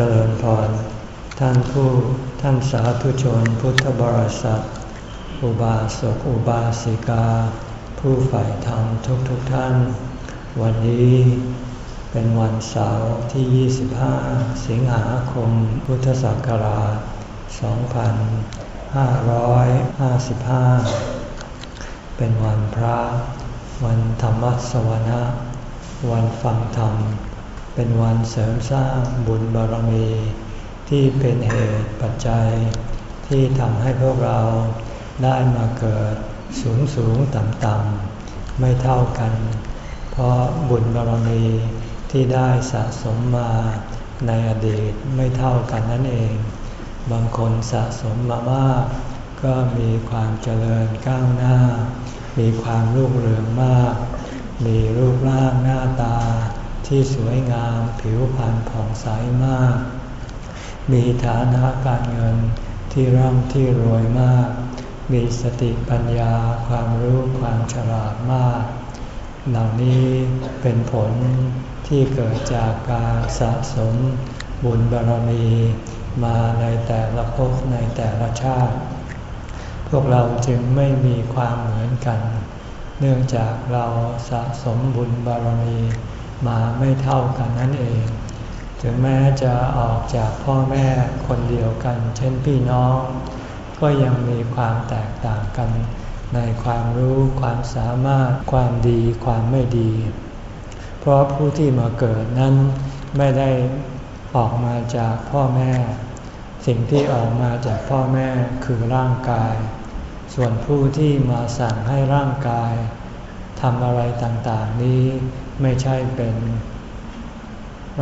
เจริญพร ท่านผู้ท่านสาธุชนพุทธบริษัท อุบาสกอุบาสิกา ผู้ใฝ่ธรรมทุกทุกท่าน วันนี้เป็นวันเสาร์ที่ 25 สิงหาคม พุทธศักราช 2555 เป็นวันพระ วันธรรมสวนะ วันฟังธรรม เป็นวันเสริมสร้างบุญบารมี ที่เป็นเหตุปัจจัย ที่ทำให้พวกเราได้มาเกิดสูงสูงต่ำต่ำไม่เท่ากัน เพราะบุญบารมีที่ได้สะสมมาในอดีตไม่เท่ากันนั่นเอง บางคนสะสมมามาก ก็มีความเจริญก้าวหน้า มีความรุ่งเรืองมาก มีรูปร่างหน้าตา ที่สวยงามผิวพรรณผ่องใสมาก มีฐานะการเงินที่ร่ำที่รวยมาก มีสติปัญญาความรู้ความฉลาดมาก เหล่านี้เป็นผลที่เกิดจากการสะสมบุญบารมีมาในแต่ละภพในแต่ละชาติ พวกเราจึงไม่มีความเหมือนกัน เนื่องจากเราสะสมบุญบารมี มาไม่เท่ากันนั่นเอง ถึงแม้จะออกจากพ่อแม่คนเดียวกัน เช่นพี่น้อง ก็ยังมีความแตกต่างกัน ในความรู้ความสามารถความดีความไม่ดี เพราะผู้ที่มาเกิดนั้นไม่ได้ออกมาจากพ่อแม่ สิ่งที่ออกมาจากพ่อแม่คือร่างกาย ส่วนผู้ที่มาสั่งให้ร่างกายทำอะไรต่างๆนี้ ไม่ใช่เป็น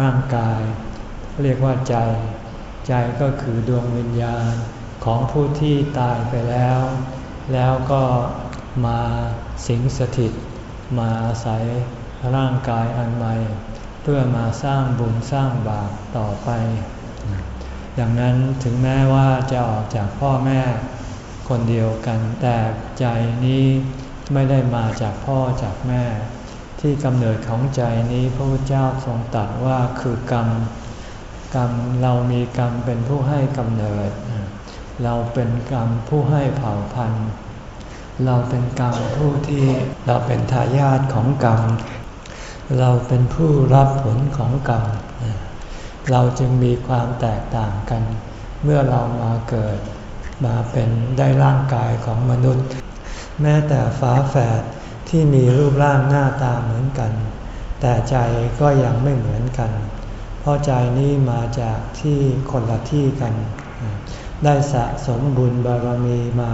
ร่างกาย เรียกว่าใจ ใจก็คือดวงวิญญาณของผู้ที่ตายไปแล้ว แล้วก็มาสิงสถิต มาอาศัยร่างกายอันใหม่ เพื่อมาสร้างบุญสร้างบาปต่อไปอย่างนั้นถึงแม้ว่าจะออกจากพ่อแม่คนเดียวกันแต่ใจนี้ไม่ได้มาจากพ่อจากแม่ ที่กำเนิดของใจนี้พระพุทธเจ้าทรงตรัสว่าคือกรรม กรรมเรามีกรรมเป็นผู้ให้กำเนิด เราเป็นกรรมผู้ให้เผ่าพันธุ์ เราเป็นกรรมผู้ที่เราเป็นทายาทของกรรม เราเป็นผู้รับผลของกรรม เราจึงมีความแตกต่างกัน เมื่อเรามาเกิดมาเป็นได้ร่างกายของมนุษย์ แม้แต่ฝาแฝด ที่มีรูปร่างหน้าตาเหมือนกัน แต่ใจก็ยังไม่เหมือนกัน เพราะใจนี้มาจากที่คนละที่กัน ได้สะสมบุญบารมีมา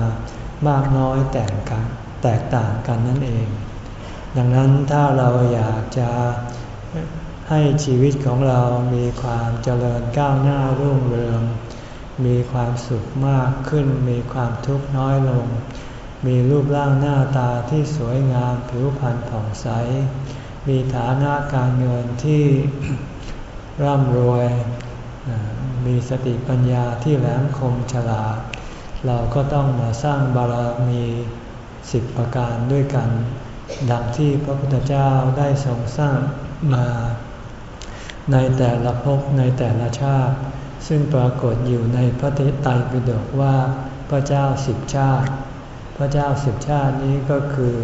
มากน้อยแตกกันแตกต่างกันนั่นเอง ดังนั้นถ้าเราอยากจะให้ชีวิตของเรามีความเจริญก้าวหน้ารุ่งเรือง มีความสุขมากขึ้น มีความทุกข์น้อยลง มีรูปร่างหน้าตาที่สวยงามผิวพรรณผ่องใส มีฐานะการเงินที่ร่ำรวย มีสติปัญญาที่แหลมคมฉลาด เราก็ต้องมาสร้างบารมีสิบประการด้วยกัน ดังที่พระพุทธเจ้าได้ทรงสร้างมา ในแต่ละภพในแต่ละชาติ ซึ่งปรากฏอยู่ในพระเทศไตรปิฎกว่าพระเจ้าสิบชาติ พระเจ้าสิบชาตินี้ก็คือ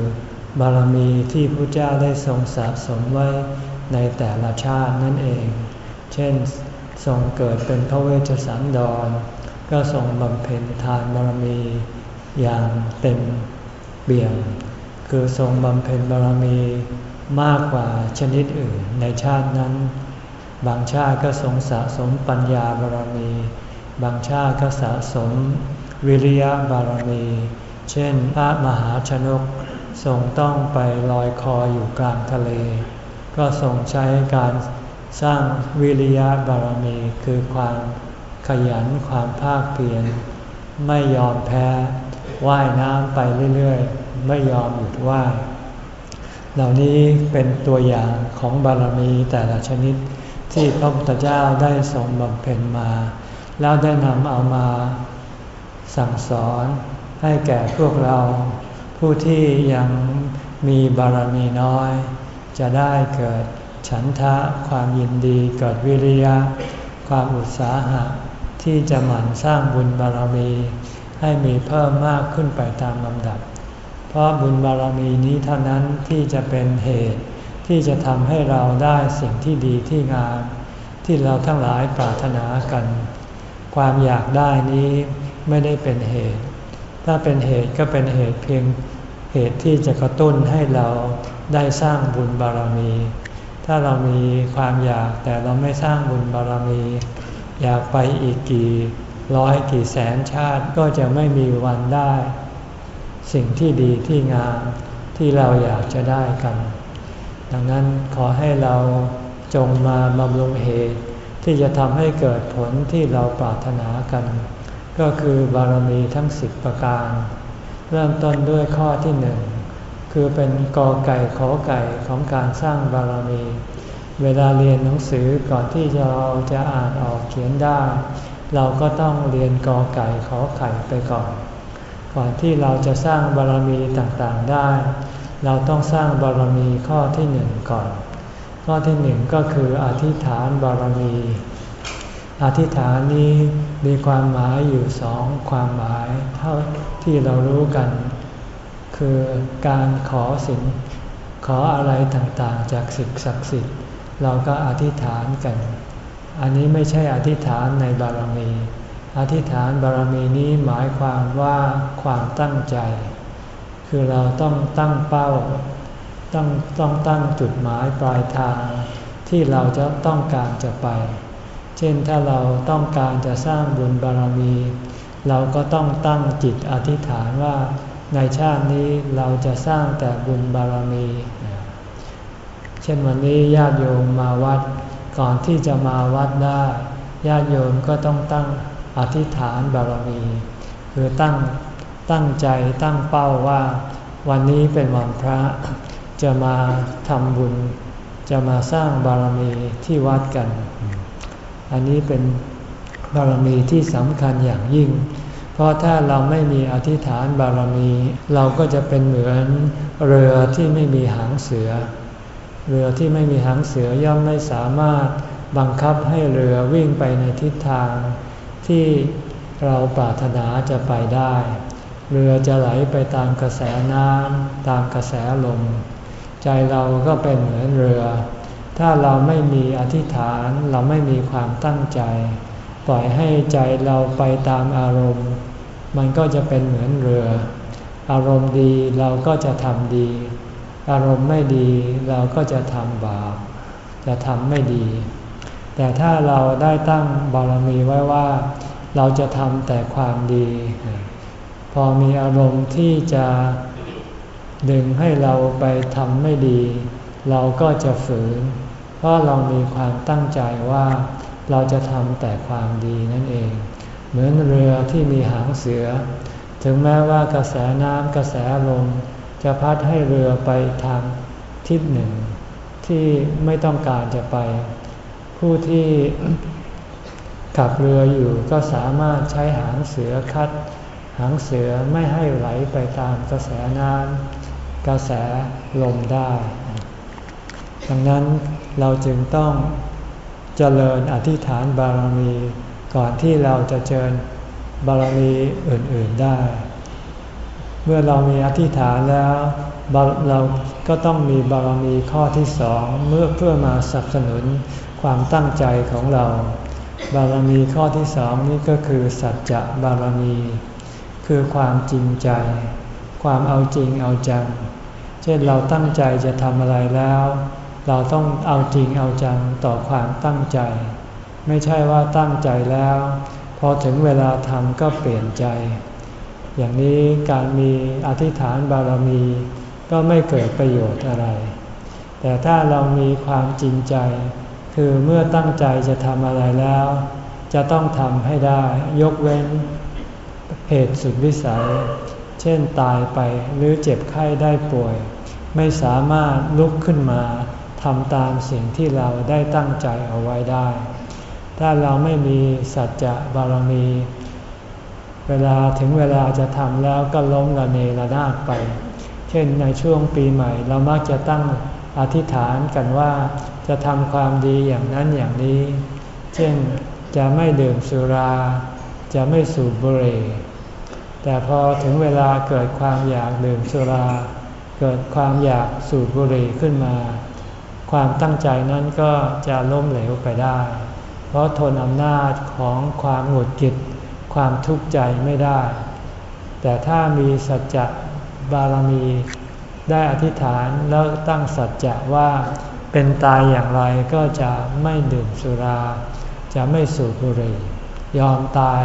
บารมีที่พระเจ้าได้ทรงสะสมไว้ในแต่ละชาตินั่นเอง เช่นทรงเกิดเป็นพระเวชสันดร ก็ทรงบำเพ็ญทานบารมีอย่างเต็มเบี่ยง คือทรงบำเพ็ญบารมีมากกว่าชนิดอื่นในชาตินั้น บางชาติก็ทรงสะสมปัญญาบารมี บางชาติก็สะสมวิริยะบารมี เช่น พระมหาชนกทรงต้องไปลอยคออยู่กลางทะเล ก็ทรงใช้การสร้างวิริยะบารมีคือความขยันความภาคเพียรไม่ยอมแพ้ว่ายน้ำไปเรื่อยๆ ไม่ยอมหยุดว่ายเหล่านี้เป็นตัวอย่างของบารมีแต่ละชนิดที่พระพุทธเจ้าได้ทรงบำเพ็ญมา แล้วได้นำเอามาสั่งสอน ให้แก่พวกเรา ผู้ที่ยังมีบารมีน้อย จะได้เกิดฉันทะความยินดีเกิดวิริยะ ความอุตสาหะ ที่จะหมั่นสร้างบุญบารมี ให้มีเพิ่มมากขึ้นไปตามลำดับ เพราะบุญบารมีนี้เท่านั้นที่จะเป็นเหตุที่จะทำให้เราได้สิ่งที่ดีที่งาม ที่เราทั้งหลายปรารถนากัน ความอยากได้นี้ไม่ได้เป็นเหตุ ถ้าเป็นเหตุก็เป็นเหตุเพียงเหตุที่จะกระตุ้นให้เราได้สร้างบุญบารมี ถ้าเรามีความอยากแต่เราไม่สร้างบุญบารมี อยากไปอีกกี่ร้อยกี่แสนชาติก็จะไม่มีวันได้ สิ่งที่ดีที่งามที่เราอยากจะได้กัน ดังนั้นขอให้เราจงมาบำรุงเหตุที่จะทำให้เกิดผลที่เราปรารถนากัน ก็คือบารมีทั้งสิบประการ เริ่มต้นด้วยข้อที่หนึ่งคือเป็นกอไก่ขอไก่ของการสร้างบารมี เวลาเรียนหนังสือก่อนที่เราจะอ่านออกเขียนได้ เราก็ต้องเรียนกอไก่ขอไข่ไปก่อน ก่อนที่เราจะสร้างบารมีต่างๆได้ เราต้องสร้างบารมีข้อที่หนึ่งก่อน ข้อที่หนึ่งก็คืออธิษฐานบารมี อธิษฐานนี้ มีความหมายอยู่สองความหมายเท่าที่เรารู้กัน คือการขอสิ่งขออะไรต่างๆ จากสิ่งศักดิ์สิทธิ์เราก็อธิษฐานกัน อันนี้ไม่ใช่อธิษฐานในบารมี อธิษฐานบารมีนี้หมายความว่าความตั้งใจ คือเราต้องตั้งเป้า ต้องต้องตั้งจุดหมายปลายทางที่เราจะต้องการจะไป เช่นถ้าเราต้องการจะสร้างบุญบารมี เราก็ต้องตั้งจิตอธิษฐานว่าในชาตินี้เราจะสร้างแต่บุญบารมี เช่นวันนี้ญาติโยมมาวัด ก่อนที่จะมาวัดได้ ญาติโยมก็ต้องตั้งอธิษฐานบารมี คือตั้งตั้งใจตั้งเป้าว่าวันนี้เป็นวันพระ จะมาทำบุญ จะมาสร้างบารมีที่วัดกัน อันนี้เป็นบารมีที่สำคัญอย่างยิ่ง เพราะถ้าเราไม่มีอธิษฐานบารมี เราก็จะเป็นเหมือนเรือที่ไม่มีหางเสือ เรือที่ไม่มีหางเสือย่อมไม่สามารถบังคับให้เรือวิ่งไปในทิศทาง ที่เราปรารถนาจะไปได้ เรือจะไหลไปตามกระแสน้ำตามกระแสลม ใจเราก็เป็นเหมือนเรือ ถ้าเราไม่มีอธิษฐานเราไม่มีความตั้งใจ ปล่อยให้ใจเราไปตามอารมณ์ มันก็จะเป็นเหมือนเรือ อารมณ์ดีเราก็จะทำดี อารมณ์ไม่ดีเราก็จะทำบาปจะทำไม่ดี แต่ถ้าเราได้ตั้งบารมีไว้ว่า เราจะทำแต่ความดี พอมีอารมณ์ที่จะดึงให้เราไปทำไม่ดี เราก็จะฝืน เพราะเรามีความตั้งใจว่าเราจะทำแต่ความดีนั่นเอง เหมือนเรือที่มีหางเสือ ถึงแม้ว่ากระแสน้ำกระแสลมจะพัดให้เรือไปทางทิศหนึ่ง ที่ไม่ต้องการจะไป ผู้ที่ขับเรืออยู่ก็สามารถใช้หางเสือคัด หางเสือไม่ให้ไหลไปตามกระแสน้ำกระแสลมได้ ดังนั้น เราจึงต้องเจริญอธิษฐานบารมี ก่อนที่เราจะเจริญบารมีอื่นๆได้ เมื่อเรามีอธิษฐานแล้วเราก็ต้องมีบารมีข้อที่สองเมื่อเพื่อมาสนับสนุนความตั้งใจของเรา บารมีข้อที่สองนี้ก็คือสัจจะบารมี คือความจริงใจ ความเอาจริงเอาจัง เช่นเราตั้งใจจะทำอะไรแล้ว เราต้องเอาจริงเอาจังต่อความตั้งใจ ไม่ใช่ว่าตั้งใจแล้ว พอถึงเวลาทำก็เปลี่ยนใจ อย่างนี้การมีอธิษฐานบารมีก็ไม่เกิดประโยชน์อะไร แต่ถ้าเรามีความจริงใจ คือเมื่อตั้งใจจะทำอะไรแล้ว จะต้องทำให้ได้ ยกเว้นเหตุสุดวิสัย เช่นตายไปหรือเจ็บไข้ได้ป่วย ไม่สามารถลุกขึ้นมา ทำตามสิ่งที่เราได้ตั้งใจเอาไว้ได้ ถ้าเราไม่มีสัจจะบารมี เวลาถึงเวลาจะทำแล้วก็ล้มละเนระนาดไป เช่นในช่วงปีใหม่เรามักจะตั้งอธิษฐานกันว่าจะทำความดีอย่างนั้นอย่างนี้ เช่นจะไม่ดื่มสุรา จะไม่สูบบุหรี่ แต่พอถึงเวลาเกิดความอยากดื่มสุรา เกิดความอยากสูบบุหรี่ขึ้นมา ความตั้งใจนั้นก็จะล้มเหลวไปได้ เพราะทนอำนาจของความหงุดหงิดความทุกข์ใจไม่ได้ แต่ถ้ามีสัจจะบารมีได้อธิษฐานแล้วตั้งสัจจะว่าเป็นตายอย่างไรก็จะไม่ดื่มสุรา จะไม่สูบบุหรี่ยอมตาย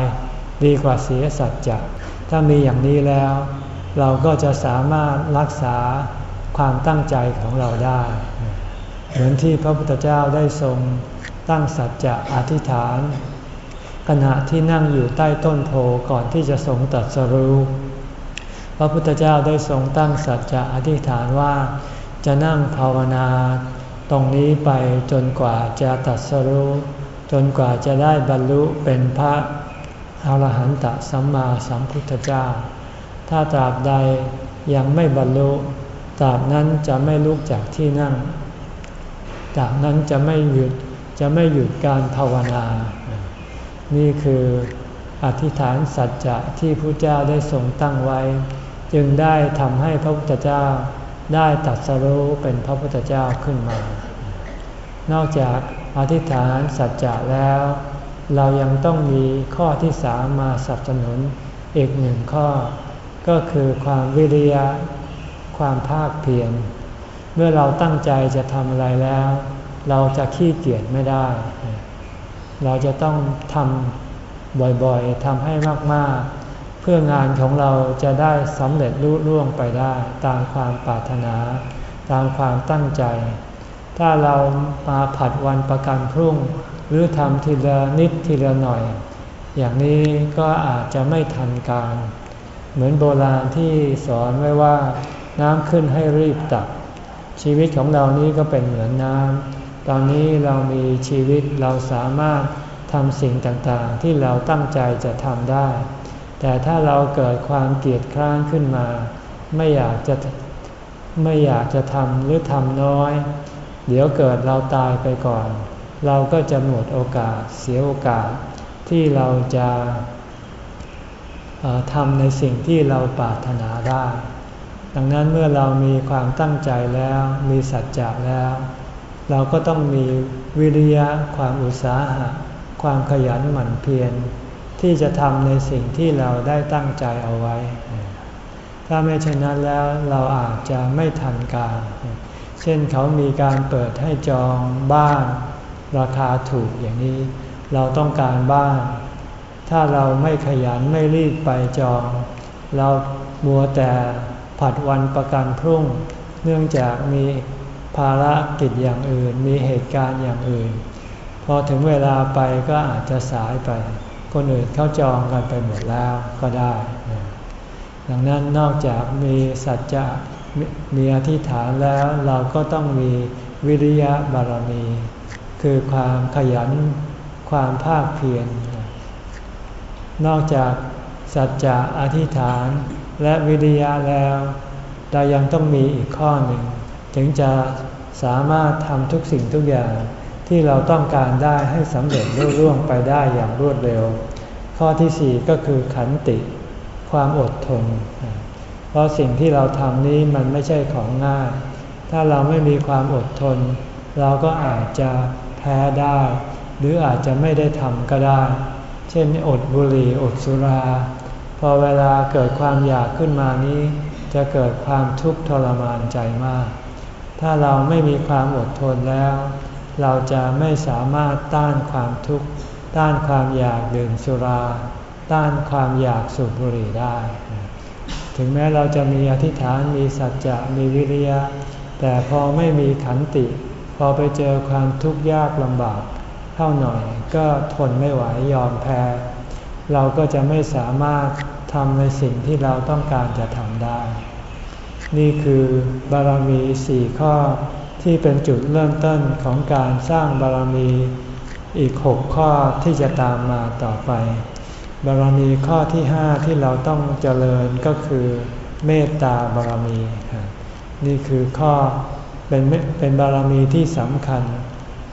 ดีกว่าเสียสัจจะถ้ามีอย่างนี้แล้ว เราก็จะสามารถรักษาความตั้งใจของเราได้ เหมือนที่พระพุทธเจ้าได้ทรงตั้งสัจจะอธิษฐาน ขณะที่นั่งอยู่ใต้ต้นโพก่อนที่จะทรงตัดสรู้พระพุทธเจ้าได้ทรงตั้งสัจจะอธิษฐานว่า จะนั่งภาวนาตรงนี้ไปจนกว่าจะตัดสรู้จนกว่าจะได้บรรลุเป็นพระอรหันตสัมมาสัมพุทธเจ้า ถ้าตราบใดยังไม่บรรลุตราบนั้นจะไม่ลุกจากที่นั่ง ตราบนั้นจะไม่หยุดจะไม่หยุดการภาวนา นี่คืออธิษฐานสัจจะที่พระเจ้าได้ทรงตั้งไว้ จึงได้ทำให้พระพุทธเจ้าได้ตัดสรู้เป็นพระพุทธเจ้าขึ้นมา นอกจากอธิษฐานสัจจะแล้ว เรายังต้องมีข้อที่สามมาสนับสนุนอีกหนึ่งข้อ ก็คือความวิริยะ ความภาคเพียร เมื่อเราตั้งใจจะทำอะไรแล้ว เราจะขี้เกียจไม่ได้ เราจะต้องทำบ่อยๆทำให้มากๆ เพื่องานของเราจะได้สำเร็จรุ่ร่วงไปได้ตามความปรารถนา ตามความตั้งใจ ถ้าเรามาผัดวันประกันพรุ่ง หรือทำทีละนิดทีละหน่อย อย่างนี้ก็อาจจะไม่ทันการ เหมือนโบราณที่สอนไว้ว่าน้ำขึ้นให้รีบตัก ชีวิตของเรานี้ก็เป็นเหมือนน้ำตอนนี้เรามีชีวิตเราสามารถทำสิ่งต่างๆ ที่เราตั้งใจจะทำได้ แต่ถ้าเราเกิดความเกลียดคร้านขึ้นมา ไม่อยากจะไม่อยากจะทำหรือทำน้อย เดี๋ยวเกิดเราตายไปก่อน เราก็จะหมดโอกาสเสียโอกาสที่เราจะทำในสิ่งที่เราปรารถนาได้ ดังนั้นเมื่อเรามีความตั้งใจแล้วมีสัจจะแล้ว เราก็ต้องมีวิริยะความอุตสาหะ ความขยันหมั่นเพียรที่จะทำในสิ่งที่เราได้ตั้งใจเอาไว้ ถ้าไม่เช่นนั้นแล้วเราอาจจะไม่ทันการ เช่นเขามีการเปิดให้จองบ้าน ราคาถูกอย่างนี้ เราต้องการบ้าน ถ้าเราไม่ขยันไม่รีบไปจอง เรามัวแต่ ผัดวันประกันพรุ่ง เนื่องจากมีภารกิจอย่างอื่น มีเหตุการณ์อย่างอื่น พอถึงเวลาไปก็อาจจะสายไป คนอื่นเขาจองกันไปหมดแล้วก็ได้ ดังนั้นนอกจากมีสัจจะมีอธิษฐานแล้วเราก็ต้องมีวิริยะบารมี คือความขยันความภาคเพียรนอกจากสัจจะอธิษฐาน และวิริยะแล้ว เรายังต้องมีอีกข้อหนึ่ง ถึงจะสามารถทำทุกสิ่งทุกอย่างที่เราต้องการได้ให้สำเร็จรุ่ร่วงไปได้อย่างรวดเร็ว ข้อที่สี่ก็คือขันติ ความอดทน เพราะสิ่งที่เราทำนี้มันไม่ใช่ของง่าย ถ้าเราไม่มีความอดทน เราก็อาจจะแพ้ได้ หรืออาจจะไม่ได้ทำก็ได้ เช่นอดบุหรี่อดสุรา อเวลาเกิดความอยากขึ้นมานี้ จะเกิดความทุกข์ทรมานใจมาก ถ้าเราไม่มีความอดทนแล้ว เราจะไม่สามารถต้านความทุกข์ ต้านความอยากดื่มสุรา ต้านความอยากสูบบุหรี่ได้ ถึงแม้เราจะมีอธิษฐานมีสัจจะมีวิริยะ แต่พอไม่มีขันติ พอไปเจอความทุกข์ยากลำบากเท่าหน่อยก็ทนไม่ไหวยอมแพ้ เราก็จะไม่สามารถ ทำในสิ่งที่เราต้องการจะทำได้ นี่คือบารมีสี่ข้อที่เป็นจุดเริ่มต้นของการสร้างบารมีอีกหกข้อที่จะตามมาต่อไป บารมีข้อที่ห้าที่เราต้องเจริญก็คือเมตตาบารมี นี่คือข้อเป็นเป็นบารมีที่สำคัญ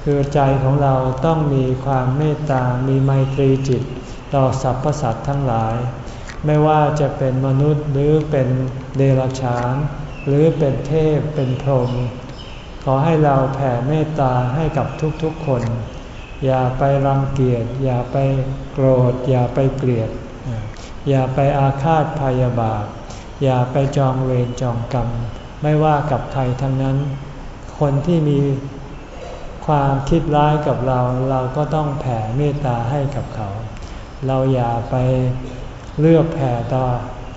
คือใจของเราต้องมีความเมตตา มีไมตรีจิต ต่อสรรพสัตว์ทั้งหลาย ไม่ว่าจะเป็นมนุษย์หรือเป็นเดรัจฉาน หรือเป็นเทพเป็นพรหมขอให้เราแผ่เมตตาให้กับทุกๆคน อย่าไปรังเกียจอย่าไปโกรธ อย่าไปเกลียด อย่าไปอาฆาตพยาบาท อย่าไปจองเวรจองกรรม ไม่ว่ากับใครทั้งนั้น คนที่มีความคิดร้ายกับเราเราก็ต้องแผ่เมตตาให้กับเขา เราอย่าไป เลือกแผ่ต่อ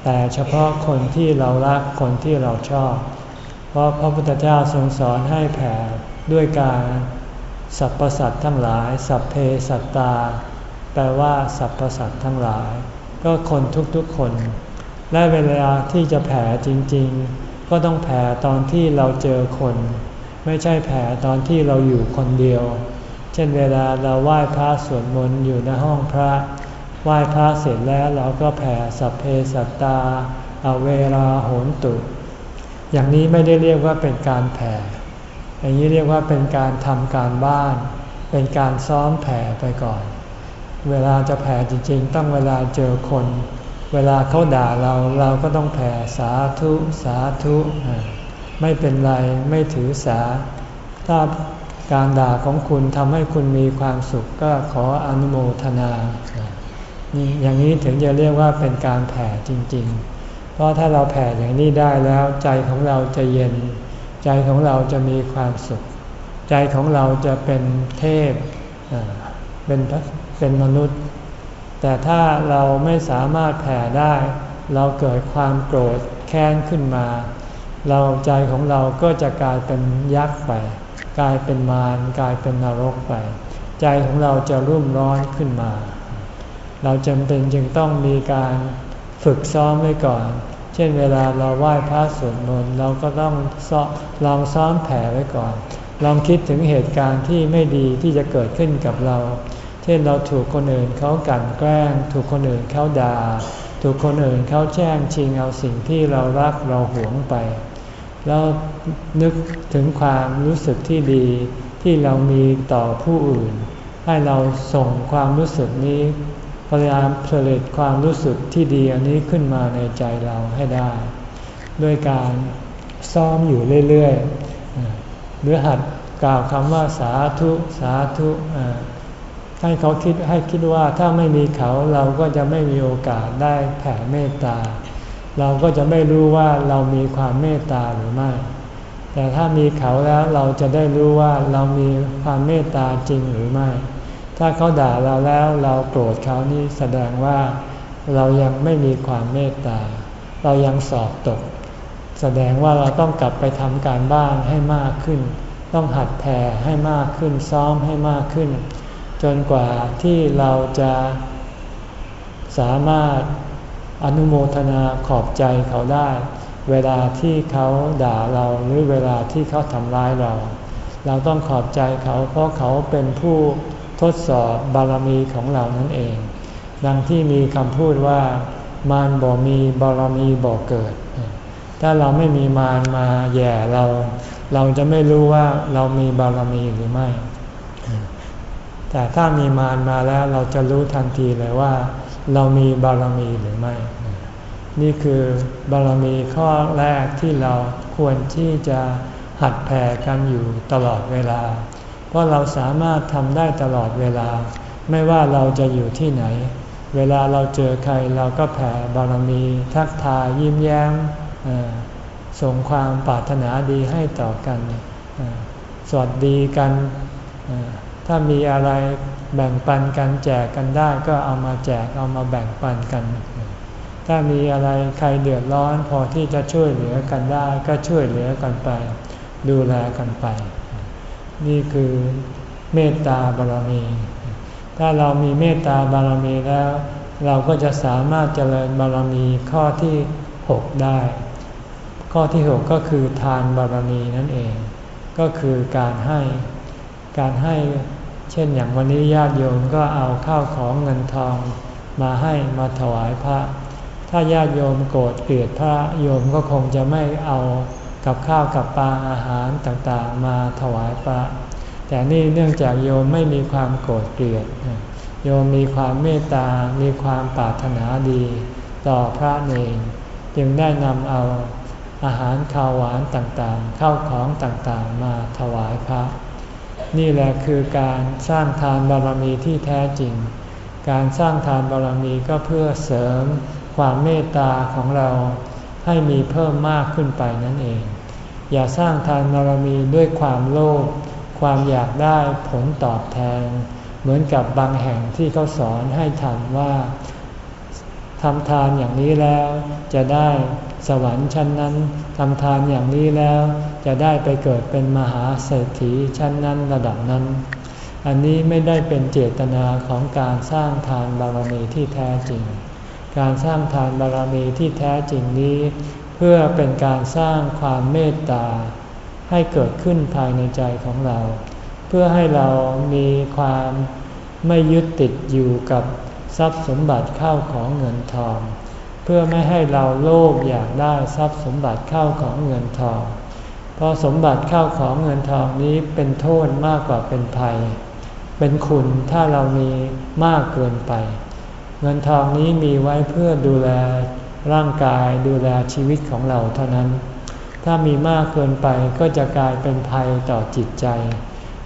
แต่เฉพาะคนที่เรารักคนที่เราชอบ เพราะพระพุทธเจ้าทรงสอนให้แผ่ด้วยการสรรพสัตว์ทั้งหลาย สัพเพสัตตา แปลว่าสรรพสัตว์ทั้งหลาย ก็คนทุกๆคน และเวลาที่จะแผ่จริงๆ ก็ต้องแผ่ตอนที่เราเจอคน ไม่ใช่แผ่ตอนที่เราอยู่คนเดียว เช่นเวลาเราไหว้พระสวดมนต์อยู่ในห้องพระ ไหว้พระเสร็จแล้วเราก็แผ่สัพเพสัตตา อเวลาโหนตุ อย่างนี้ไม่ได้เรียกว่าเป็นการแผ่ อย่างนี้เรียกว่าเป็นการทำการบ้าน เป็นการซ้อมแผ่ไปก่อน เวลาจะแผ่จริงๆ ต้องเวลาเจอคน เวลาเขาด่าเราเราก็ต้องแผ่สาธุสาธุ ไม่เป็นไรไม่ถือสา ถ้าการด่าของคุณทำให้คุณมีความสุขก็ขออนุโมทนา นี่อย่างนี้ถึงจะเรียกว่าเป็นการแผ่จริง ๆ เพราะถ้าเราแผ่อย่างนี้ได้แล้วใจของเราจะเย็น ใจของเราจะมีความสุข ใจของเราจะเป็นเทพเป็นเป็นมนุษย์ แต่ถ้าเราไม่สามารถแผ่ได้ เราเกิดความโกรธแค้นขึ้นมา เราใจของเราก็จะกลายเป็นยักษ์ไป กลายเป็นมารกลายเป็นนรกไป ใจของเราจะรุ่มร้อนขึ้นมา เราจำเป็นจึงต้องมีการฝึกซ้อมไว้ก่อน เช่นเวลาเราไหว้พระสวดมนต์เราก็ต้องลองซ้อมแผ่ไว้ก่อน ลองคิดถึงเหตุการณ์ที่ไม่ดีที่จะเกิดขึ้นกับเรา เช่นเราถูกคนอื่นเขากันแกล้ง ถูกคนอื่นเขาด่า ถูกคนอื่นเขาแช่งชิงเอาสิ่งที่เรารักเราหวงไป แล้วนึกถึงความรู้สึกที่ดีที่เรามีต่อผู้อื่น ให้เราส่งความรู้สึกนี้ พยายามผลิตความรู้สึกที่ดีอันนี้ขึ้นมาในใจเราให้ได้ ด้วยการซ้อมอยู่เรื่อยๆหรือหัดกล่าวคำว่าสาธุสาธุให้เขาคิดให้คิดว่าถ้าไม่มีเขาเราก็จะไม่มีโอกาสได้แผ่เมตตา เราก็จะไม่รู้ว่าเรามีความเมตตาหรือไม่ แต่ถ้ามีเขาแล้วเราจะได้รู้ว่าเรามีความเมตตาจริงหรือไม่ ถ้าเขาด่าเราแล้วเราโกรธเขานี่แสดงว่าเรายังไม่มีความเมตตา เรายังสอบตก แสดงว่าเราต้องกลับไปทำการบ้านให้มากขึ้น ต้องหัดแผ่ให้มากขึ้นซ้อมให้มากขึ้น จนกว่าที่เราจะสามารถอนุโมทนาขอบใจเขาได้ เวลาที่เขาด่าเราหรือเวลาที่เขาทำร้ายเรา เราต้องขอบใจเขาเพราะเขาเป็นผู้ ทดสอบบารมีของเรานั่นเอง ดังที่มีคำพูดว่ามารบ่มีบารมีบ่เกิด ถ้าเราไม่มีมารมาแย่เรา เราจะไม่รู้ว่าเรามีบารมีหรือไม่ แต่ถ้ามีมารมาแล้วเราจะรู้ทันทีเลยว่า เรามีบารมีหรือไม่ นี่คือบารมีข้อแรกที่เราควรที่จะหัดแผ่กันอยู่ตลอดเวลา เพราะเราสามารถทำได้ตลอดเวลา ไม่ว่าเราจะอยู่ที่ไหน เวลาเราเจอใครเราก็แผ่บารมี ทักทายยิ้มแย้มส่งความปรารถนาดีให้ต่อกัน สวัสดีกัน ถ้ามีอะไรแบ่งปันกันแจกกันได้ก็เอามาแจกเอามาแบ่งปันกัน ถ้ามีอะไรใครเดือดร้อนพอที่จะช่วยเหลือกันได้ก็ช่วยเหลือกันไป ดูแลกันไป นี่คือเมตตาบารมี ถ้าเรามีเมตตาบารมีแล้ว เราก็จะสามารถเจริญบารมีข้อที่ 6 ได้ ข้อที่ 6 ก็คือทานบารมีนั่นเอง ก็คือการให้ การให้เช่นอย่างวันนี้ญาติโยมก็เอาข้าวของเงินทองมาให้มาถวายพระ ถ้าญาติโยมโกรธเกลียดพระโยมก็คงจะไม่เอา กับข้าวกับปลาอาหารต่างๆ มาถวายพระ แต่นี่เนื่องจากโยมไม่มีความโกรธเกลียด โยมมีความเมตตา มีความปรารถนาดีต่อพระเนรจึงได้นำเอาอาหารข้าวหวานต่างๆ ข้าวของต่างๆ มาถวายพระ นี่แหละคือการสร้างทานบารมีที่แท้จริง การสร้างทานบารมีก็เพื่อเสริมความเมตตาของเราให้มีเพิ่มมากขึ้นไปนั่นเอง อย่าสร้างทานบารมีด้วยความโลภความอยากได้ผลตอบแทน เหมือนกับบางแห่งที่เขาสอนให้ทำว่าทำทานอย่างนี้แล้วจะได้สวรรค์ชั้นนั้นทำทานอย่างนี้แล้วจะได้ไปเกิดเป็นมหาเศรษฐีชั้นนั้นระดับนั้น อันนี้ไม่ได้เป็นเจตนาของการสร้างทานบารมีที่แท้จริง การสร้างทานบารมีที่แท้จริงนี้ เพื่อเป็นการสร้างความเมตตา ให้เกิดขึ้นภายในใจของเรา เพื่อให้เรามีความไม่ยึดติดอยู่กับทรัพย์สมบัติเข้าของเงินทอง เพื่อไม่ให้เราโลภอยากได้ทรัพย์สมบัติเข้าของเงินทอง เพราะสมบัติเข้าของเงินทองนี้เป็นโทษมากกว่าเป็นภัย เป็นคุณถ้าเรามีมากเกินไป เงินทองนี้มีไว้เพื่อดูแล ร่างกายดูแลชีวิตของเราเท่านั้น ถ้ามีมากเกินไปก็จะกลายเป็นภัยต่อจิตใจ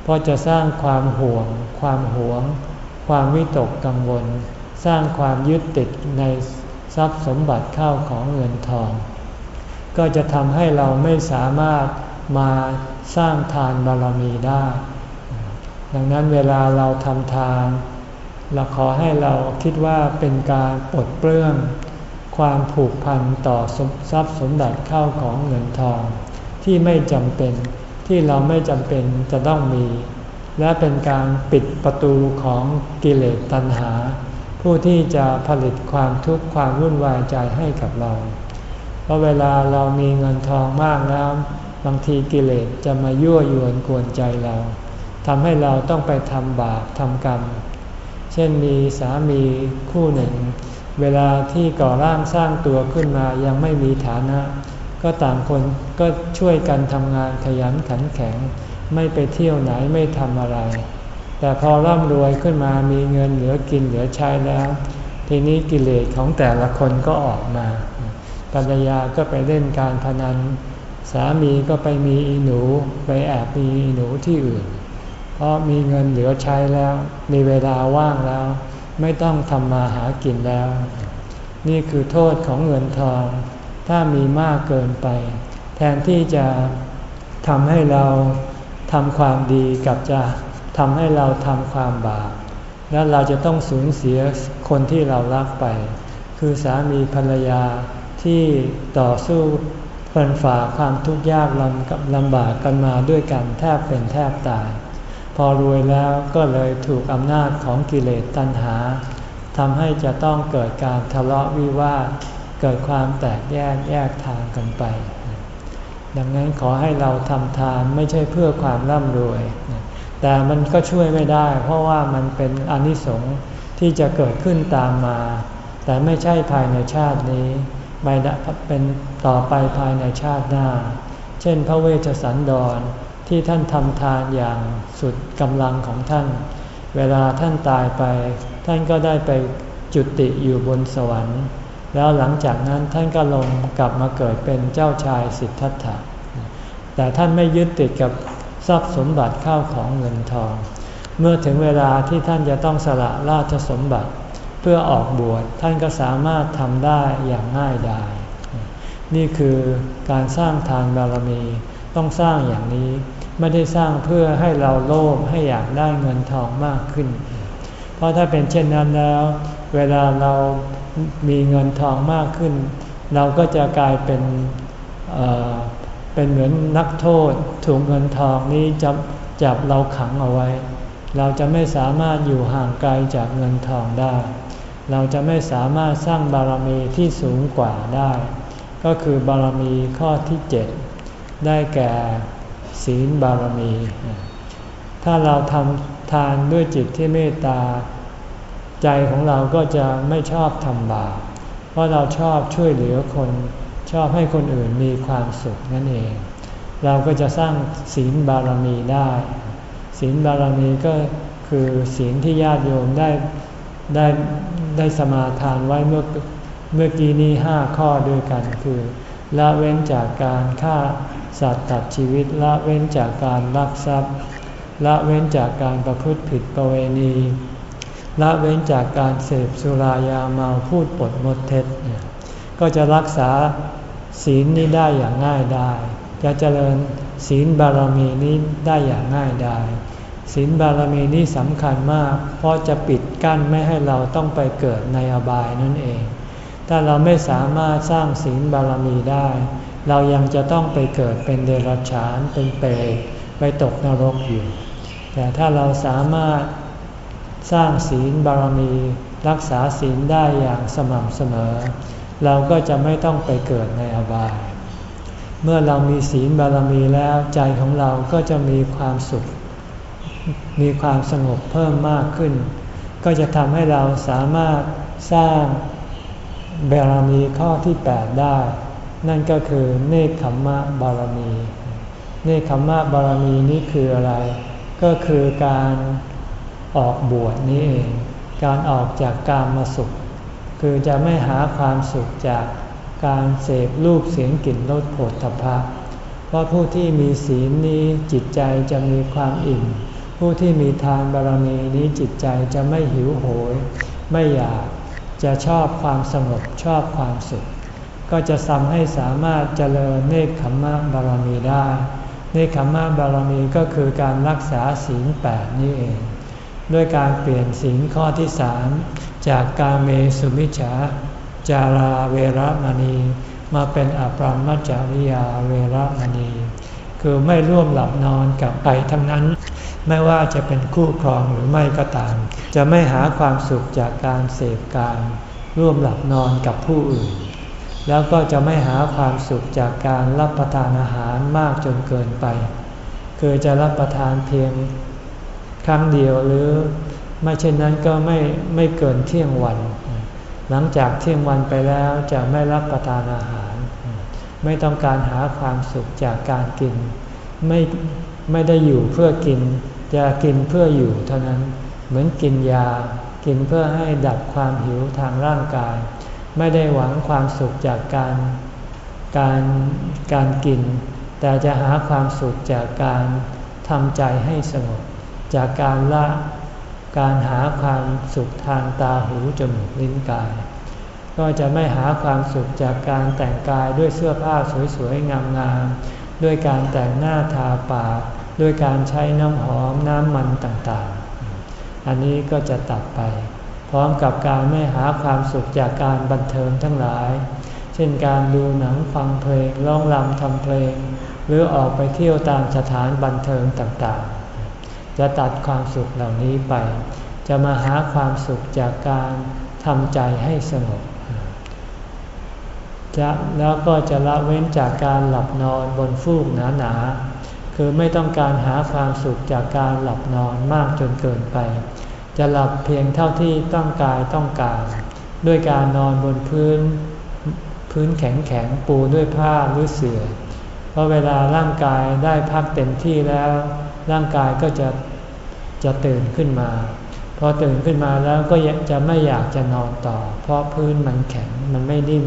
เพราะจะสร้างความห่วง ความหวง ความวิตกกังวล สร้างความยึดติดในทรัพย์สมบัติเข้าของเงินทอง ก็จะทำให้เราไม่สามารถมาสร้างทานบารมีได้ ดังนั้นเวลาเราทำทานเราขอให้เราคิดว่าเป็นการปลดเปลื้อง ความผูกพันต่อทรัพย์สมบัติเข้าของเงินทอง ที่ไม่จำเป็นที่เราไม่จำเป็นจะต้องมี และเป็นการปิดประตูของกิเลสตัณหา ผู้ที่จะผลิตความทุกข์ความวุ่นวายใจให้กับเรา เพราะเวลาเรามีเงินทองมากแล้วบางทีกิเลสจะมายั่วยวนกวนใจเราทำให้เราต้องไปทำบาปทำกรรม เช่นมีสามีคู่หนึ่ง เวลาที่ก่อร่างสร้างตัวขึ้นมายังไม่มีฐานะ ก็ต่างคนก็ช่วยกันทำงานขยันขันแข็ง ไม่ไปเที่ยวไหนไม่ทำอะไร แต่พอร่ำรวยขึ้นมามีเงินเหลือกินเหลือใช้แล้ว ทีนี้กิเลสของแต่ละคนก็ออกมาภรรยาก็ไปเล่นการพนัน สามีก็ไปมีอีหนูไปแอบมีอีหนูที่อื่น เพราะมีเงินเหลือใช้แล้ว มีเวลาว่างแล้ว ไม่ต้องทำมาหากินแล้ว นี่คือโทษของเงินทอง ถ้ามีมากเกินไป แทนที่จะทำให้เราทำความดีกับจะทำให้เราทำความบาปและเราจะต้องสูญเสียคนที่เรารักไป คือสามีภรรยาที่ต่อสู้เพินฝ่าความทุกข์ยากลำลำบากกันมาด้วยกันแทบเป็นแทบตาย พอรวยแล้วก็เลยถูกอำนาจของกิเลสตัณหาทำให้จะต้องเกิดการทะเลาะวิวาทเกิดความแตกแยกแยกทางกันไป ดังนั้นขอให้เราทำทานไม่ใช่เพื่อความร่ำรวย แต่มันก็ช่วยไม่ได้ เพราะว่ามันเป็นอนิสงส์ที่จะเกิดขึ้นตามมา แต่ไม่ใช่ภายในชาตินี้ไม่เป็นต่อไปภายในชาติหน้า เช่นพระเวชสันดร ที่ท่านทำทานอย่างสุดกำลังของท่าน เวลาท่านตายไป ท่านก็ได้ไปจุติอยู่บนสวรรค์ แล้วหลังจากนั้นท่านก็ลงกลับมาเกิดเป็นเจ้าชายสิทธัตถะ แต่ท่านไม่ยึดติดกับทรัพย์สมบัติเข้าของเงินทอง เมื่อถึงเวลาที่ท่านจะต้องสละราชสมบัติ เพื่อออกบวชท่านก็สามารถทำได้อย่างง่ายดาย นี่คือการสร้างทานบารมีต้องสร้างอย่างนี้ ไม่ได้สร้างเพื่อให้เราโลภให้อยากได้เงินทองมากขึ้น เพราะถ้าเป็นเช่นนั้นแล้ว เวลาเรามีเงินทองมากขึ้น เราก็จะกลายเป็นเป็นเหมือนนักโทษถูกเงินทองนี้จับจับเราขังเอาไว้ เราจะไม่สามารถอยู่ห่างไกลจากเงินทองได้ เราจะไม่สามารถสร้างบารมีที่สูงกว่าได้ ก็คือบารมีข้อที่เจ็ดได้แก่ ศีลบารมี ถ้าเราทำทานด้วยจิตที่เมตตา ใจของเราก็จะไม่ชอบทำบาป เพราะเราชอบช่วยเหลือคน ชอบให้คนอื่นมีความสุขนั่นเอง เราก็จะสร้างศีลบารมีได้ ศีลบารมีก็คือศีลที่ญาติโยมได้ได้ได้สมาทานไว้เมื่อเมื่อกี้นี้ห้าข้อด้วยกันคือ ละเว้นจากการฆ่าสัตว์ตัดชีวิต ละเว้นจากการลักทรัพย์ ละเว้นจากการประพฤติผิดประเวณี ละเว้นจากการเสพสุรายาเมาพูดปดมดเท็จ ก็จะรักษาศีลนี้ได้อย่างง่ายได้จะเจริญศีลบารมีนี้ได้อย่างง่ายได้ศีลบารมีนี้สำคัญมาก เพราะจะปิดกั้นไม่ให้เราต้องไปเกิดในอบายนั่นเอง ถ้าเราไม่สามารถสร้างศีลบารมีได้ เรายังจะต้องไปเกิดเป็นเดรัจฉานเป็นเปรตไปตกนรกอยู่ แต่ถ้าเราสามารถสร้างศีลบารมีรักษาศีลได้อย่างสม่ำเสมอ เราก็จะไม่ต้องไปเกิดในอบาย เมื่อเรามีศีลบารมีแล้วใจของเราก็จะมีความสุข มีความสงบเพิ่มมากขึ้น ก็จะทำให้เราสามารถสร้าง บารมีข้อที่ 8 ได้ นั่นก็คือเนคขมมะบารมี เนคขมมะบารมีนี้คืออะไร ก็คือการออกบวชนี้เอง การออกจากกามมาสุข คือจะไม่หาความสุขจากการเสพรูปเสียงกลิ่นรสโผฏฐัพพะเพราะผู้ที่มีศีลนี้จิตใจจะมีความอิ่ม ผู้ที่มีทานบารมีนี้จิตใจจะไม่หิวโหย ไม่อยาก จะชอบความสงบชอบความสุข ก็จะทำให้สามารถเจริญเนคขมมะบารมีได้ เนคขมมะบารมีก็คือการรักษาศีลแปดนี่เอง ด้วยการเปลี่ยนศีลข้อที่สามจากกาเมสุมิจฉาจาราเวรมณี มาเป็นอปรมัจจาริยาเวรมณี คือไม่ร่วมหลับนอนกับไปทั้งนั้น ไม่ว่าจะเป็นคู่ครองหรือไม่ก็ตาม จะไม่หาความสุขจากการเสพการร่วมหลับนอนกับผู้อื่น แล้วก็จะไม่หาความสุขจากการรับประทานอาหารมากจนเกินไป คือจะรับประทานเพียงครั้งเดียวหรือไม่เช่นนั้นก็ไม่ไม่เกินเที่ยงวัน หลังจากเที่ยงวันไปแล้วจะไม่รับประทานอาหาร ไม่ต้องการหาความสุขจากการกิน ไม่ไม่ได้อยู่เพื่อกิน จะกินเพื่ออยู่เท่านั้น เหมือนกินยา กินเพื่อให้ดับความหิวทางร่างกาย ไม่ได้หวังความสุขจากการการการกิน แต่จะหาความสุขจากการทำใจให้สงบ จากการละการหาความสุขทางตาหูจมูกลิ้นกาย ก็จะไม่หาความสุขจากการแต่งกายด้วยเสื้อผ้าสวยๆงามๆด้วยการแต่งหน้าทาปาก ด้วยการใช้น้ำหอมน้ำมันต่างๆ อันนี้ก็จะตัดไป พร้อมกับการไม่หาความสุขจากการบันเทิงทั้งหลาย เช่นการดูหนังฟังเพลงร้องรำทำเพลง หรือออกไปเที่ยวตามสถานบันเทิงต่างๆ จะตัดความสุขเหล่านี้ไป จะมาหาความสุขจากการทำใจให้สงบจะแล้วก็จะละเว้นจากการหลับนอนบนฟูกหนาๆ คือไม่ต้องการหาความสุขจากการหลับนอนมากจนเกินไป จะหลับเพียงเท่าที่ต้องกายต้องการ ด้วยการนอนบนพื้น พื้นแข็งๆปูด้วยผ้าหรือเสื่อเพราะเวลาร่างกายได้พักเต็มที่แล้ว ร่างกายก็จะจะตื่นขึ้นมา พอตื่นขึ้นมาแล้วก็จะไม่อยากจะนอนต่อ เพราะพื้นมันแข็งมันไม่นิ่ม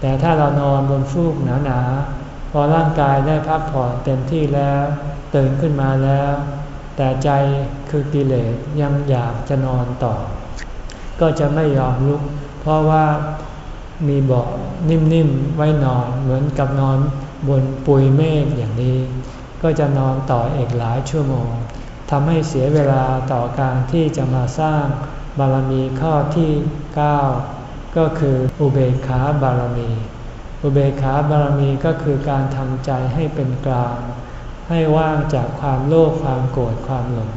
แต่ถ้าเรานอนบนฟูกหนาๆ อร่างกายได้พักผ่อนเต็มที่แล้วตื่นขึ้นมาแล้ว แต่ใจคือกิเลสยังอยากจะนอนต่อ ก็จะไม่ยอมลุก เพราะว่ามีเบาะนิ่มๆไว้นอนเหมือนกับนอนบนปุยเมฆอย่างนี้ ก็จะนอนต่ออีกหลายชั่วโมงทำให้เสียเวลาต่อการที่จะมาสร้างบารมีข้อที่ 9 ก็คืออุเบกขาบารมี อุเบกขาบารมีก็คือการทำใจให้เป็นกลาง ให้ว่างจากความโลภความโกรธความหลง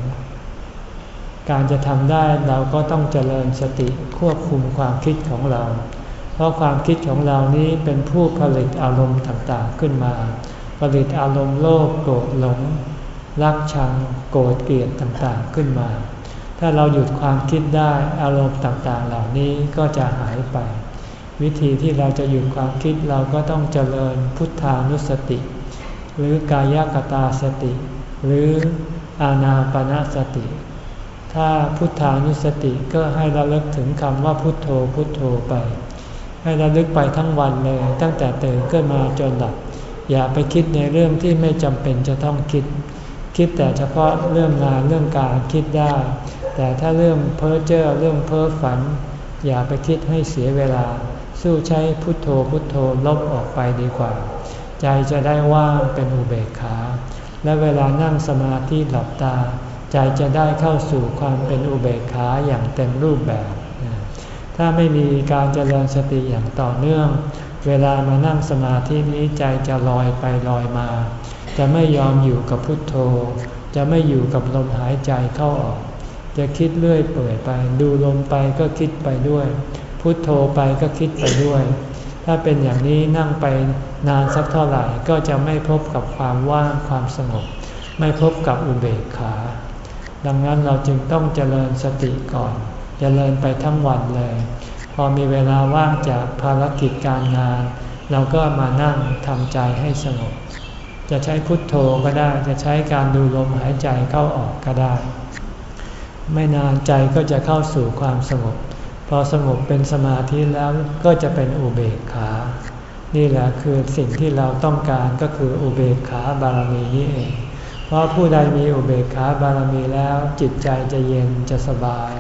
การจะทำได้เราก็ต้องเจริญสติควบคุมความคิดของเรา เพราะความคิดของเรานี้เป็นผู้ผลิตอารมณ์ต่างๆขึ้นมา ผลิตอารมณ์โลภโกรธหลง รักชังโกรธเกลียดต่างๆขึ้นมา ถ้าเราหยุดความคิดได้อารมณ์ต่างๆ เหล่านี้ก็จะหายไป วิธีที่เราจะหยุดความคิดเราก็ต้องเจริญพุทธานุสติ หรือกายกตาสติ หรืออานาปนาสติ ถ้าพุทธานุสติก็ให้ระลึกถึงคำว่าพุทโธพุทโธไป ให้ระลึกไปทั้งวันเลยตั้งแต่ตื่นขึ้นมาจนหลับอย่าไปคิดในเรื่องที่ไม่จำเป็นจะต้องคิด คิดแต่เฉพาะเรื่องงานเรื่องการคิดได้ แต่ถ้าเรื่องเพ้อเจ้อเรื่องเพ้อฝัน อย่าไปคิดให้เสียเวลา สู้ใช้พุทโธพุทโธลบออกไปดีกว่า ใจจะได้ว่างเป็นอุเบกขา และเวลานั่งสมาธิหลับตา ใจจะได้เข้าสู่ความเป็นอุเบกขาอย่างเต็มรูปแบบ ถ้าไม่มีการเจริญสติอย่างต่อเนื่อง เวลามานั่งสมาธินี้ใจจะลอยไปลอยมา จะไม่ยอมอยู่กับพุทโธ จะไม่อยู่กับลมหายใจเข้าออก จะคิดเรื่อยเปื่อยไป ดูลมไปก็คิดไปด้วย พุทโธไปก็คิดไปด้วย ถ้าเป็นอย่างนี้นั่งไปนานสักเท่าไหร่ก็จะไม่พบกับความว่างความสงบ ไม่พบกับอุเบกขา ดังนั้นเราจึงต้องเจริญสติก่อน เจริญไปทั้งวันเลย พอมีเวลาว่างจากภารกิจการงาน เราก็มานั่งทำใจให้สงบ จะใช้พุทโธก็ได้ จะใช้การดูลมหายใจเข้าออกก็ได้ ไม่นานใจก็จะเข้าสู่ความสงบ พอสงบเป็นสมาธิแล้วก็จะเป็นอุเบกขา นี่แหละคือสิ่งที่เราต้องการก็คืออุเบกขาบารมีนี้เอง เพราะผู้ใดมีอุเบกขาบารมีแล้วจิตใจจะเย็นจะสบาย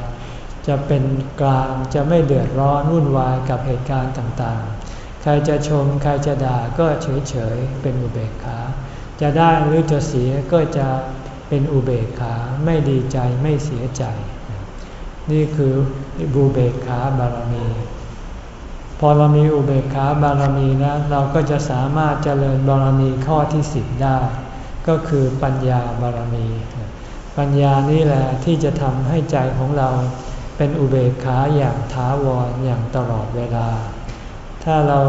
จะเป็นกลางจะไม่เดือดร้อนวุ่นวายกับเหตุการณ์ต่างๆ ใครจะชมใครจะด่าก็เฉยๆเป็นอุเบกขา จะได้หรือจะเสียก็จะเป็นอุเบกขาไม่ดีใจไม่เสียใจ นี่คือบูเบกขาบารมี พอเรามีอุเบกขาบารมีแล้วเราก็จะสามารถเจริญบารมีข้อที่สิบได้ ก็คือปัญญาบารมี ปัญญานี่แหละที่จะทำให้ใจของเราเป็นอุเบกขาอย่างถาวรอย่างตลอดเวลา ถ้าเรา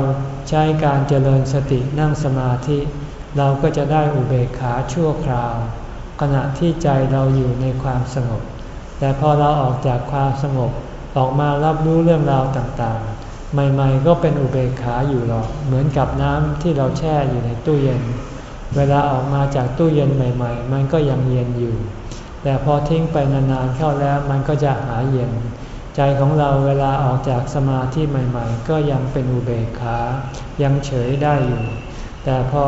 ใช้การเจริญสตินั่งสมาธิ เราก็จะได้อุเบกขาชั่วคราว ขณะที่ใจเราอยู่ในความสงบ แต่พอเราออกจากความสงบออกมารับรู้เรื่องราวต่างๆ ใหม่ๆ ก็เป็นอุเบกขาอยู่หรอก เหมือนกับน้ำที่เราแช่อยู่ในตู้เย็น เวลาออกมาจากตู้เย็นใหม่ ๆ มันก็ยังเย็นอยู่ แต่พอทิ้งไปนานๆเข้าแล้วมันก็จะหายเย็น ใจของเราเวลาออกจากสมาธิใหม่ ๆ ก็ยังเป็นอุเบกขา ยังเฉยได้อยู่ แต่พอ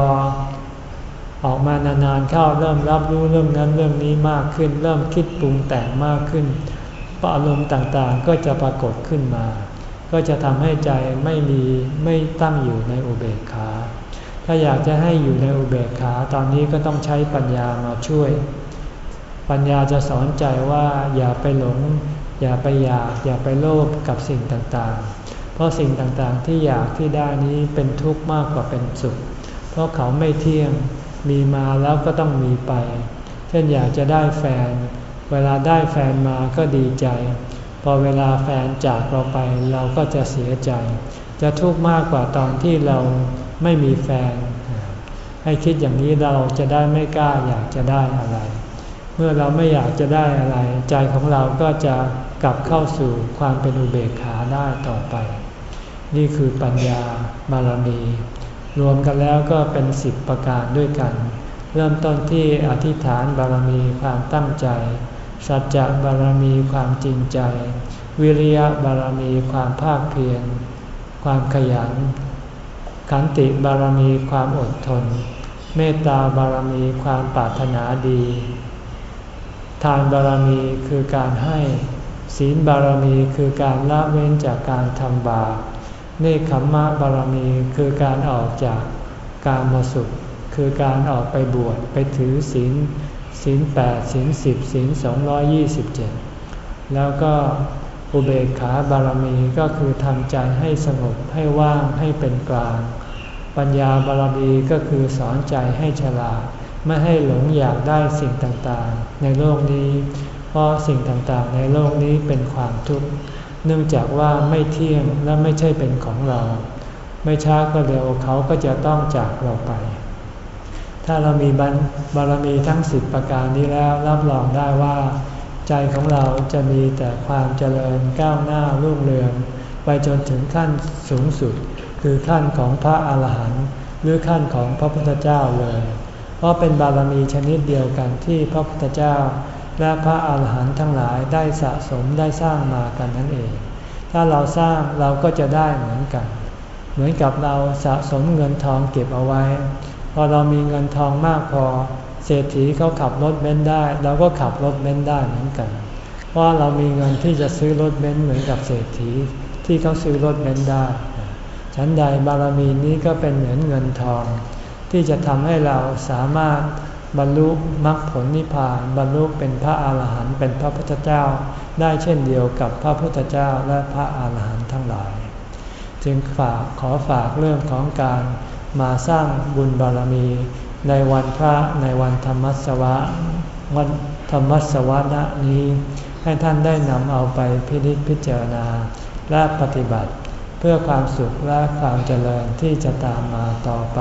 ออกมานานๆเข้าเริ่มรับรู้เรื่องนั้นเรื่องนี้มากขึ้น เริ่มคิดปรุงแต่งมากขึ้นอารมณ์ต่างๆก็จะปรากฏขึ้นมา ก็จะทำให้ใจไม่มีไม่ตั้งอยู่ในอุเบกขา ถ้าอยากจะให้อยู่ในอุเบกขาตอนนี้ก็ต้องใช้ปัญญามาช่วย ปัญญาจะสอนใจว่าอย่าไปหลง อย่าไปอยาก อย่าไปโลภกับสิ่งต่างๆ เพราะสิ่งต่างๆที่อยากที่ได้นี้เป็นทุกข์มากกว่าเป็นสุข เพราะเขาไม่เที่ยง มีมาแล้วก็ต้องมีไป เช่นอยากจะได้แฟน เวลาได้แฟนมาก็ดีใจ พอเวลาแฟนจากเราไปเราก็จะเสียใจ จะทุกข์มากกว่าตอนที่เราไม่มีแฟน ให้คิดอย่างนี้เราจะได้ไม่กล้าอยากจะได้อะไร เมื่อเราไม่อยากจะได้อะไร ใจของเราก็จะกลับเข้าสู่ความเป็นอุเบกขาได้ต่อไป นี่คือปัญญาบารมี รวมกันแล้วก็เป็นสิบประการด้วยกัน เริ่มต้นที่อธิษฐานบารมีความตั้งใจ สัจจะบารมีความจริงใจ วิริยะบารมีความภาคเพียรความขยัน ขันติบารมีความอดทน เมตตาบารมีความปรารถนาดี ทานบารมีคือการให้ ศีลบารมีคือการละเว้นจากการทำบาป เนคขมมะบารมีคือการออกจากการมสุข คือการออกไปบวชไปถือศีลศีลแปดศีลสิบศีลสองร้อยยี่สิบเจ็ดแล้วก็อุเบกขาบารมีก็คือทำใจให้สงบให้ว่างให้เป็นกลาง ปัญญาบารมีก็คือสอนใจให้ฉลาด ไม่ให้หลงอยากได้สิ่งต่างๆ ในโลกนี้ เพราะสิ่งต่างๆ ในโลกนี้เป็นความทุกข์ เนื่องจากว่าไม่เที่ยงและไม่ใช่เป็นของเรา ไม่ช้าก็เร็วเขาก็จะต้องจากเราไป ถ้าเรามีบารมีทั้งสิบประการนี้แล้วรับรองได้ว่า ใจของเราจะมีแต่ความเจริญก้าวหน้ารุ่งเรือง ไปจนถึงขั้นสูงสุด คือขั้นของพระอาหารหันต์หรือขั้นของพระพุทธเจ้าเลย เพราะเป็นบารมีชนิดเดียวกันที่พระพุทธเจ้า และพระอาหารหันต์ทั้งหลายได้สะสมได้สร้างมากันนั่นเอง ถ้าเราสร้างเราก็จะได้เหมือนกัน เหมือนกับเราสะสมเงินทองเก็บเอาไว้ พอเรามีเงินทองมากพอ เศรษฐีเขาขับรถเบนซ์ได้เราก็ขับรถเบนซ์ได้เหมือนกัน เพราะเรามีเงินที่จะซื้อรถเบนซ์เหมือนกับเศรษฐีที่เขาซื้อรถเบนซ์ได้ฉันใดบารมีนี้ก็เป็นเหมือนเงินทอง ที่จะทำให้เราสามารถ บรรลุมรรคผลนิพพานบรรลุเป็นพระอาหารหันต์เป็นพระพุทธเจ้า ได้เช่นเดียวกับพระพุทธเจ้าและพระอาหารหันต์ทั้งหลาย จึงฝากขอฝากเรื่องของการมาสร้างบุญบารมี ในวันพระในวันธรรมสวะวันธรรมสวนะนี้ ให้ท่านได้นำเอาไปพิจิตพิจารณาและปฏิบัติ เพื่อความสุขและความเจริญที่จะตามมาต่อไป